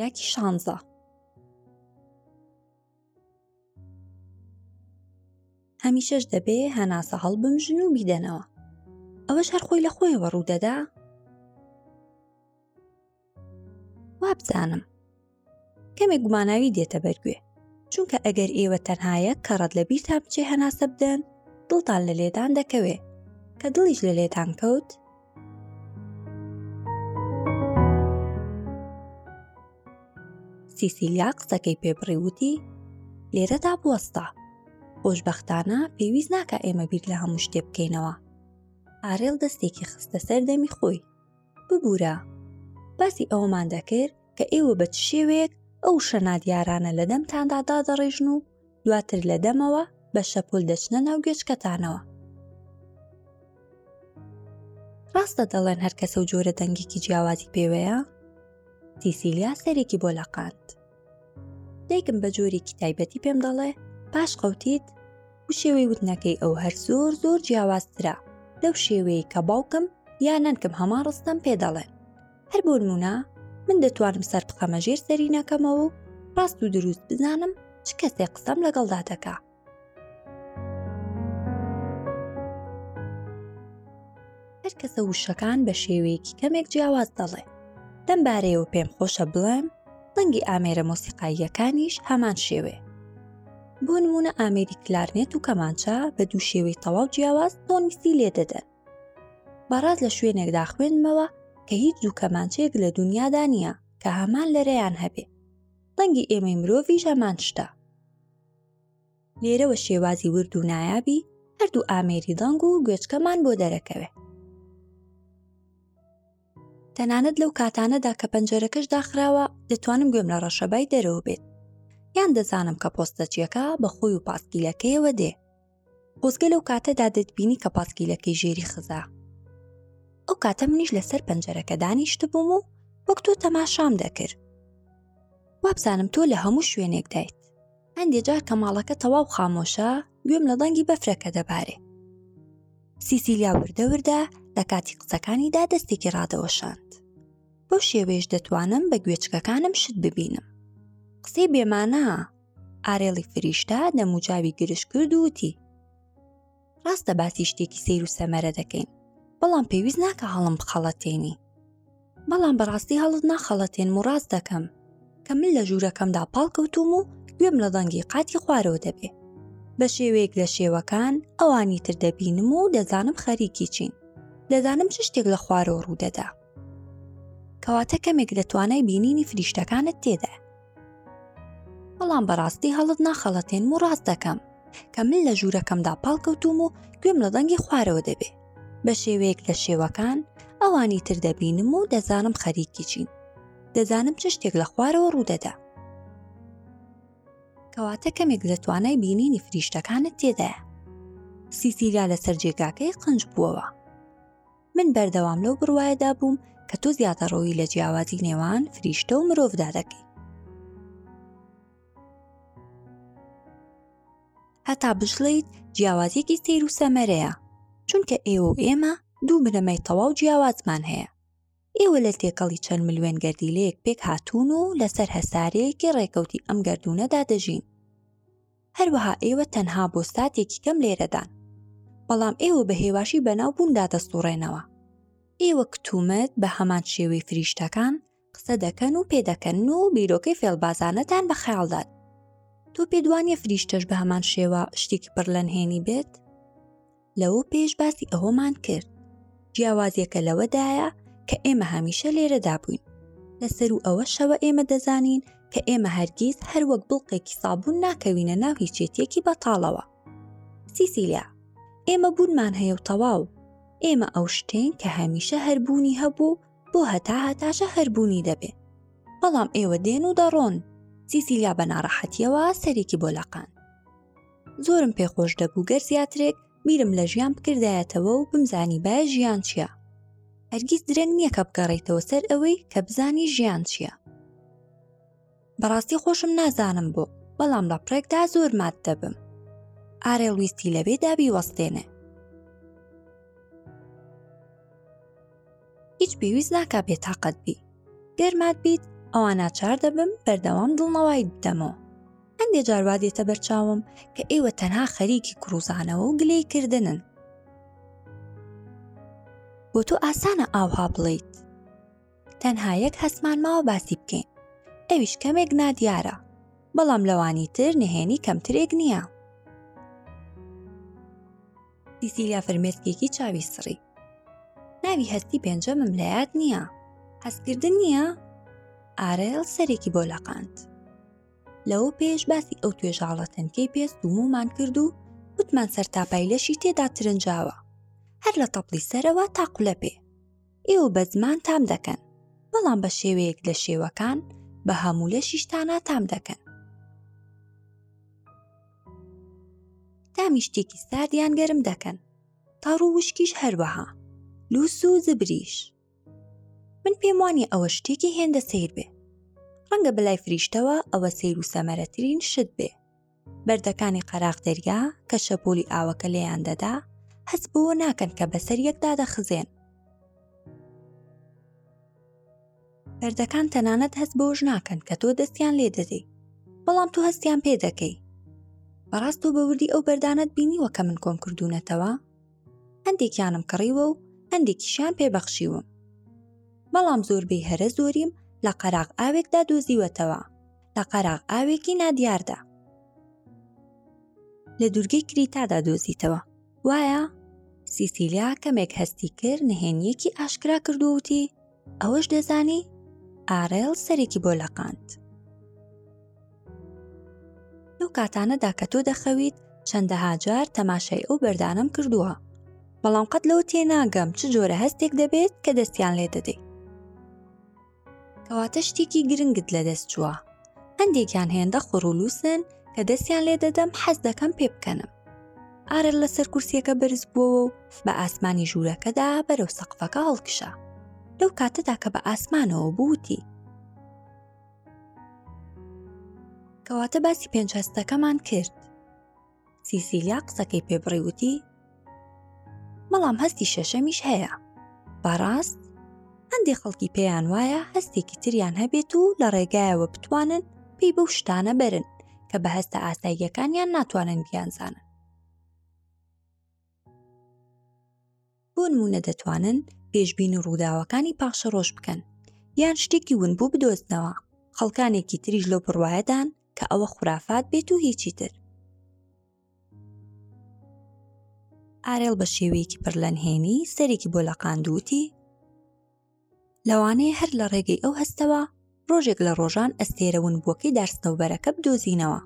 ڕێکی شانزە هەمیشەش دەبێ هەناسە هەڵبمژن و بیدەنەوە ئەوەش هەرخۆی لە خۆیەوە ڕوودەدا وابزانم کەمێک گوماناوی دێتە بەرگوێ چونکە ئەگەر ئێوە تەنهایە کە ڕەت لە بیر تا بچێ هەناسە بدەن دڵتان لە لێدان دەکەوێ کە دڵیش لە لێتان کەوت سیسیلیا قسەکەی پێبڕی وتی لێرەدا بوەستە خۆشببختانە پێویست ناکە ئێمە بیر لە هەموو شتێ بکەینەوە ئارێڵ دەستێکی خستە سەر دەمی خۆی ببورە باسی ئەوەمان دەکرد کە ئێوە بە چ شێوەیەک ئەو شە نادیارانە لە دەمتاندا دادەڕێژن و دواتر لە دەمەوە بە شەپۆل دەچنە ناو گوێچکەتانەوە ڕاستە دەڵێن هەر کەسە و جۆرە دەنگێکی جیاوازی پێوەیە سیسیلیا سەرێکی بۆ لەقاند دایکم بە جۆرێکی تایبەتی پێم دەڵێ پاش قوتیت و شێوەی وتنەکەی ئەو هەر زۆر زۆر جیاوازترە لەو شێوەیە کە باوکم یا نەنکم هەمان ڕستەم پێ دەڵێن هەر بۆ نمونە من دەتوانم سەر بخەمە ژێر سەرینەکەمەوە و ڕاست و دروست بزانم چ کەسێ قسەم لەگەڵدا دەکا هەر کەسە وشەکان بە شێوەیەکی کەمێک جیاواز دەڵێ لەم بارەیەوە پێم خۆشە بڵێم دەنگی ئامێرە مۆسیقاییەکانیش هەمان شێوێ بۆ نمونە ئامێری کلارنێت و کەمانچە بە دوو شێوەی تەواو جیاواز تۆنیسی لێ دەدەن بەڕاز لە شوێنێکدا خوێنمەوە کە هیچ دوو کەمانچەیەک لە دنیادا نییە کە هەمان لەرەیان هەبێ دەنگی ئێمەی مرۆڤیش هەمان شتە لێرەوە شێوازی ورد و نایابی هەردوو ئامێری دەنگ و گوێچکەمان بۆ دەرەکەوێ تەنانەت لەو کاتانەدا کە پەنجەرەکەش داخراوە دەتوانم گوێم لە ڕەشەبای دەرەوە بێت یان دەزانم کە پۆستەچیەکە بە خۆی و پاسکیلەکەیەوە دێ خۆزگە لەو کاتەدا دەتبینی کە پاسکیلەکەی ژێری خزا ئەو کاتە منیش لەسەر پەنجەرەکە دانیشتبووم و وەک تۆ تەماشام دەکرد وابزانم تۆ لە هەموو شوێنێک دایت هەندێ جار کە ماڵەکە تەواو خامۆشە گوێم لە دەنگی بەفرەکە دەبارێ سیسیلیا وردە وردە لە کاتی قسەکانیدا دەستێکی ڕادەوەشاند بەو شێوەیەش دەتوانم بە گوێچکەکانم شت ببینم قسەی بێمانە ئارێڵی فریشتە دەموجاوی گرش کرد و وتی ڕاستە باسی شتێکی سیر و سەمەرە دەکەین بەڵام پێویست ناکە هەڵم بخەڵەتێنی بەڵام بەڕاستی هەڵت ناخەڵەتێن و ڕاست دەکەم کە من لە ژوورەکەمدا پاڵکەوتوم و گوێم لە دەنگی قاتی خوارەوە دەبێ بە شێوەیەک لە شێوەکان ئەوانی تر دەبینم و دەزانم خەریکی چین دەزانم چ شتێک لە خوارەوە ڕوودەدا کەواتە کەمێک لە توانای بینینی فریشتەکانت تێدا بەڵام بەڕاستی هەڵت ناخەڵەتێنم و ڕاست دەکەم کە من لە ژوورەکەمدا پاڵکەوتوم و گوێم لە دەنگی خوارەوە دەبێ بە شێوەیەک لە شێوەکان ئەوانی تر دەبینم و دەزانم خەریکی چین دەزانم چ شتێک لە خوارەوە ڕوودەدا کەواتە کەمێک لە توانای بینینی فریشتەکانت تێدایە سیسیلا لەسەر جێگاکەی قنج بووەوە من بەردەوام لەو بڕواایەدا بووم کە تۆ زیاتە ڕۆوی لە جیاوازی نێوان فریشتە و مرۆڤدا دەکەی هەتا بژڵیت جیاوازێکی سیر و سەمەرەیە چونکە ئێوە و ئێمە دوو بنەمای تەواو جیاوازمان هەیە ئێوە لە تێکەڵی چەند ملوێن گەردیلەیەک پێک هاتوون و لەسەر هەسارەیەکی ڕێکەوتی ئەم گردونەدا دەژین هەروەها ئێوە تەنها بۆ ساتێکی کەم لێرەدان بەڵام ئێوە بە هێواشی بەناو بووندا دەستوڕێنەوە ئێوە کتومت بە هەمان شێوەی فریشتەکان قسە دەکەن و پێدەکەن و بیرۆکەی فێڵبازانەتان بە خەیاڵدات تۆ پێدوانیە فریشتەش بە هەمان شێوە شتێکی پڕ لە نهێنی بێت لەوە پێش باسی ئەوەمان کرد جیاوازیەکە لەوەدایە کە ئێمە هەمیشە لێرەدا بووین لەسەر و ئەوە شەوە ئێمە دەزانین کە ئێمە هەرگیز هەر وەک بڵقێکی سابوون ناکەوینە ناو هیچێتیەکی بەتاڵەوە سیسیلیا ئێمە بوونمان هەیە و تەواو ئێمە ئەو شتین کە هەمیشە هەربوونی هەبوو بۆ هەتا هەتاشە هەربوونی دەبێ بەڵام ئێوە دێن و دەڕۆن سیسیلیا بە ناڕەحەتیەوە سەرێکی بۆ لەقان زۆرم پێخۆش دەبوو گەر زیاترێک بیرم لە ژیان بکردایەتەوە و بمزانی باە ژیان چییە هەرگیز درەنگ نییە کە بگەڕیتەوە سەر ئەوەی کە بزانی ژیان چییە بەڕاستی خۆشم نازانم بۆ بەڵام لە پڕێکدا زۆر مات دەبم ئارێڵ ویستی لەبێ دابی وەستێنێ هیچ پێویست ناکا بێتاقەت بی گەر مات بیت ئەوا ناچار دەبم بەردەوام دڵنەوای بدەمەوە هەندێ جاروا دێتە بەرچاوم کە ئێوە تەنها خەریکی کوڕوزانەوە و گلەی کردنن بۆ تۆ ئاسانە ئاوها بڵیت تەنها یەک هەسمان ماوە باسی بکەین ئەویش کەمێک نادیارە بەڵام لەوانی تر نهێنی کەمترێک نییە سیسیلیا فرمێسکێکی چاوی سڕی ناوی هەستی پێنجەمم لە یاد نییە هەستکردن نییە ئارێڵ سەرێکی بۆ لەقاند لەوە پێش باسی ئەو توێژاڵە تەنکەی پێست و مومان کرد و وتمان سەر تاپای لەشی تێدا ترنجاوە هەر لە تەپڵی سەرەوە تاقلە پێ ئێوە بە زمان تام دەکەن بەڵام بە شێوەیەک لە شێوەکان بە هەموو لە شیشتانە تام دەکەن تامی شتێکی ساردیان گەرم دەکەن تا ڕووشکیش هەروەها لوس و زبریش من پێم وانی ئەوە شتێکی هێندە سیر بێ ڕەنگە بەلای فریشتەوە ئەوە سیر و سەمەرەترین شت بێ بەردەکانی قەراق دەریا کە شەپۆلی ئاوەکە لێیان دەدا هەس بۆ ناکەن کە بەسەر یەکدا دەخزێن پردەکان تەنانەت هەست بۆش ناکەن کە تۆ دەستیان لێ دەدەی بەڵام تۆ هەستیان پێ دەکەی بەڕاست تۆ بەوردی ئەو بەردانت بینیوە کە من کۆم کردوونەتەوە هەندێکیانم کڕیوە و هەندێکیشیان پێبەخشیوم بەڵام زۆربەی هەرە زۆریم لە قەراغ ئاوێکدا دۆزیوەتەوە لە قەراغ ئاوێکی نادیاردا لە دوورگەی کریتادا دۆزیتەوە وایە سیسیلیا کەمێک هەستی کرد نهێنیەکی ئاشکرا کردووتی ئەوەش دەزانی ئارێڵ سەرێکی بۆ لەقاند لەو کاتانەدا کە تۆ دەخەویت چەندەها جار تەماشای ئەو بەردانم کردووە بەڵام قەت لەو تێناگەم چ جۆرە هەستێک دەبێت کە دەستیان لێ دەدەیت کەواتە شتێکی گرنگت لە دەست چووە هەندێکیان هێندە قڕولووسن کە دەستیان لێ دەدەم حەز دەکەم پێ بکەنم ئارل لەسەر کورسیەکە بەرز بووەوە و بە ئاسمانی ژوورەکەدا بەرەو سەقفەکە هەڵکشا لەو کاتەدا کە بە ئاسمانەوە بووتی کەواتە باسی پێنجهستەکەمان کرد سیسیلیا قسەکەی پێبڕی وتی بەڵام هەستی شەشەمیش هەیە بەڕاست هەندێک خەڵکی پێیان وایە هەستێکی تریان هەبێت و لە ڕێگایەوە بتوانن پێی بەو شتانە بەرن کە بە هەستە ئاساییەکانیان ناتوانن بیانزانن بۆ نمونە دەتوانن پێشبین و ڕووداوەکانی پاشە ڕۆژ بکەن یان شتێکی ون بوو بدۆزنەوە خەڵکانێکی تریش لەو بڕواەدان کە ئەوە خورافات بێت و هیچی تر ئارێڵ بە شێوەیەکی پڕلەنهێنی سەرێکی بۆ لە قاندووتی لەوانەیە هەر لە ڕێگەی ئەو هەستەوە ڕۆژێک لە ڕۆژان ئەستێرە ونبووەکەی دارستەوبەرەکە بدۆزینەوە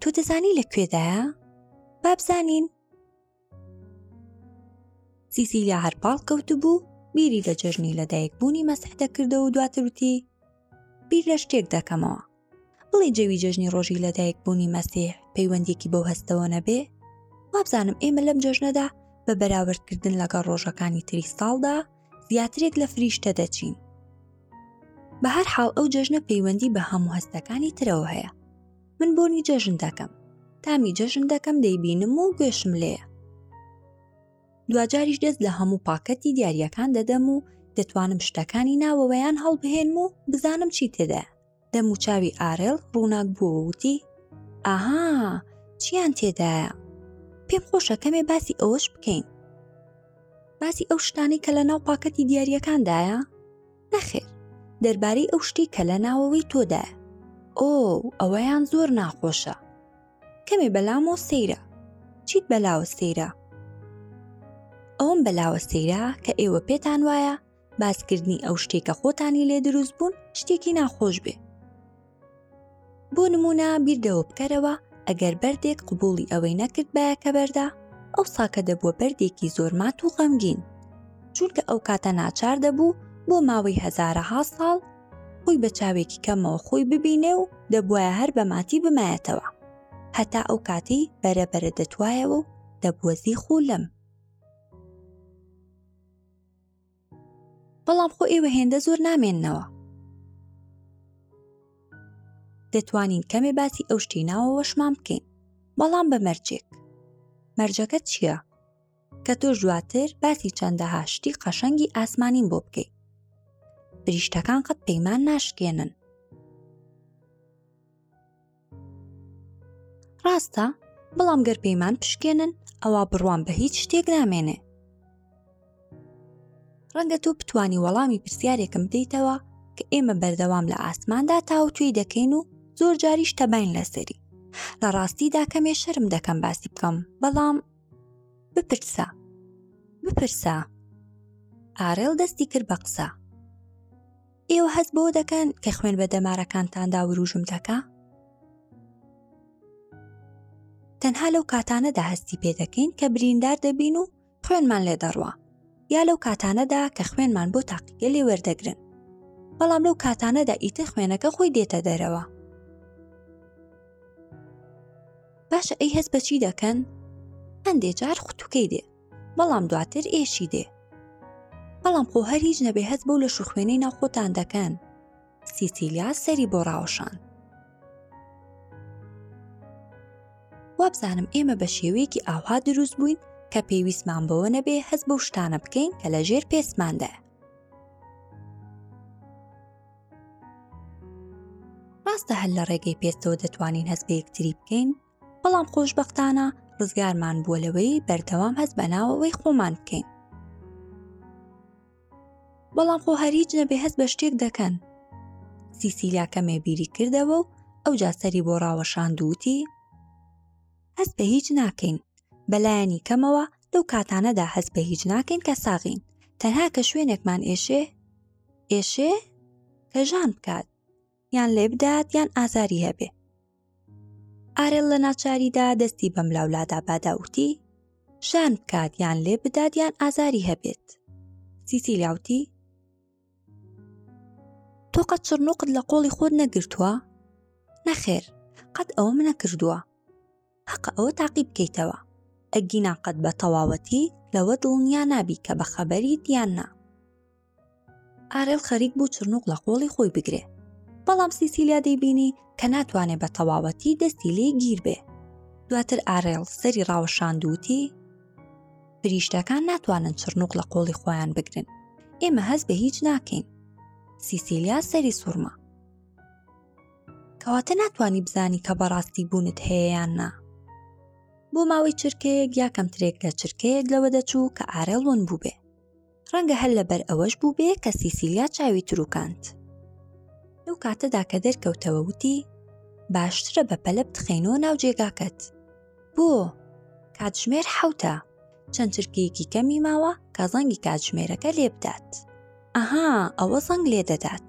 تۆ دەزانی لە کوێدایە بابزانین سیسیلیا هەرپاڵ کەوتبوو بیری لە جەژنی لەدایکبوونی مەسح دەکردەوە دواترتی بیر لە شتێک دەکەمەوە بڵێی جەوی جەژنی ڕۆژی لەدایک بوونی مەسیح پەیوەندێکی بەو هەستەوە نەبێ وابزانم ئێمە لەم جەژنەدا بە بەراوردکردن لەگەڵ ڕۆژەکانی تری ساڵدا زیاترێک لە فریشتە دەچین بە هەر حاڵ ئەو جەژنە پەیوەندی بە هەموو هەستەکانی ترەوە هەیە من بۆنی جەژن دەکەم تامی جەژن دەکەم دەیبینم و گوێشم لێە دواجاریش دەست لە هەموو پاکەتی دیارریەکان دەدەم و دەتوانم شتەکانی ناوەوەیان هەڵبهێنم و بزانم چی تێدا دەم و چاوی ئارێڵ ڕووناک بووەوە وتی ئاها چیان تێدایە پێم خۆشە کەمێ باسی ئەوەش بکەین باسی ئەو شتانەی کە لە ناو پاکەتی دیارەکاندایە نەخێر دەربارەی ئەو شتی کە لە ناوەوەی تۆدایە ئۆ ئەوەیان زۆر ناخۆشە کەمێ بەلامۆ سەیرە چیت بەلاوە سەیرە ئەوم بەلاوە سەیرە کە ئێوە پێتان وایە باسکردنی ئەو شتێک کە خۆتانی لێ دروست بوون شتێکی ناخۆش بێ بۆ نمونە بیردەوە بکەرەوە ئەگەر بەردێک قبولی ئەوەی نەکرد بایە کە بەردا ئەو ساکە دەبووە بەردێکی زۆرمات و غەمگین چونکە ئەو کاتە ناچار دەبوو بۆ ماوەی هەزارەها ساڵ خۆی بە چاوێکی کەمەوە خۆی ببینێ و دەبواە هەر بە ماتی بمایەتەوە هەتا ئەو کاتی بەرەبەرە دەتوایەوە و دەبووە زیخ و لەم بەڵام خۆ ئێوە هێندە زۆر نامێننەوە دەتوانین کەمێ باسی ئەو شتی ناوەوەشمان بکەین بەڵام بە مەرجێک مەرجەکە چییە؟ کە تۆش دواتر باسی چەندەها شتی قەشەنگی ئاسمانین بۆ بکەیت بریشتەکان قەت پەیمان ناشکێنن ڕاستە بەڵام گەر پەیمان پشکێنن ئەوە بڕوان بە هیچ شتێک نامێنێ ڕەنگە تۆ بتانی وەڵامی پرسیارێکم بدەیتەوە کە ئێمە بەردەوام لە ئاسماندا تاوتوێی دەکەین و زۆر جاریش تەبین لەسەری لە ڕاستیدا کەمێ شەرم دەکەم باسی بکەم بەڵام بپرسە بپرسە ئارێڵ دەستی کرد بە قسە ئێوە هەست بەوە دەکەن کە خوێن بە دەمارەکانتاندا وروژم دەکا تەنها لەو کاتانەدا هەستی پێ دەکەین کە بریندار دەبین و خوێنمان لێ دەڕوە یا لەو کاتانەدا کە خوێنمان بۆ تاقیگە لێ وەردەگرن بەڵام لەو کاتانەدا ئیتە خوێنەکە خۆی دێتە دەرەوە باشە ئەی هەست بەچی دەکەن هەندێ جار خوتوکەی دێ بەڵام دواتر ئێشی دێ بەڵام خۆ هەر هیچ نەبێ هەست بەو لە شوخوێنەی ناوخۆتان دەکەن سیسیلیا سەری بۆ ڕاوەشان وابزانم ئێمە بە شێوەیەکی ئاوا دروست بووین کە پێویستمان بەوە نەبێ هەست بەو شتانە بکەین کە لە ژێر پێستماندایە ڕاستە هەر لە ڕێگەی پێستەوە دەتوانین هەست بە یەکتری بکەین بەڵام خۆشببختانە ڕزگارمان بووە لەوەی بەردەوام هەست بەناوەوەی خۆمان بکەین بەڵام خۆ هەریج نەبێ هەست بە شتێک دەکەن سیسیلا کەمێ بیری کردەوە و ئەو جاسەری بۆ ڕاوەشاندووتی هەست بە هیچ ناکەین بەلایەنی کەمەوە لەو کاتانەدا هەست بە هیچ ناکەین کە ساغین تەنها کە شوێنێکمان ئێشێ ئێشێ کە ژان بکات یان لێبدات یان ئازاری هەبێ ئارێل لە ناچاریدا دەستی بەم لاولادا باداوتی شان بکات یان لێ بدات یان ئازاری هەبێت سیسی لاوتی تۆ قەت چڕنوقت لە قۆڵی خۆت نەگرتووە نەخێر قەت ئەوەم نەکردووە هەقە ئەوە تاقی بکەیتەوە ئەگینا قەت بە تەواوەتی لەوە دڵنیا نابی کە بە خەبەری دیان نا ئارێل خەریک بوو چرنوق لە قۆڵی خۆی بگرێ بەڵام سیسیلیا دەیبینی کە ناتوانێت بە تەواوەتی دەستی لێ گیر بێ دواتر ئارێڵ سەری ڕاوەشاندووتی فریشتەکان ناتوانن چرنوق لە قۆڵی خۆیان بگرن ئێمە هەست بە هیچ ناکەین سیسیلیا سەری سوورما کەواتە ناتوانی بزانی کە بەڕاستی بوونت هەیە یان نا بۆ ماوەی چرکەیەک یا کەمترێک لە چرکەیەک لەوە دەچوو کە ئارێڵ ون بووبێ ڕەنگە هەر لەبەر ئەوەش بووبێ کە سیسیلیا چاوی تروکانت لەو کاتەدا کە دەرکەوتەوە وتی باشترە بە پەلە بتخینۆ ناو جێگاکەت بۆ کاتژمێر حوتە چەند چرکەیەکی کەمی ماوە کە زەنگی کاتژمێرەکە لێبدات ئەها ئەوە زەنگ لێ دەدات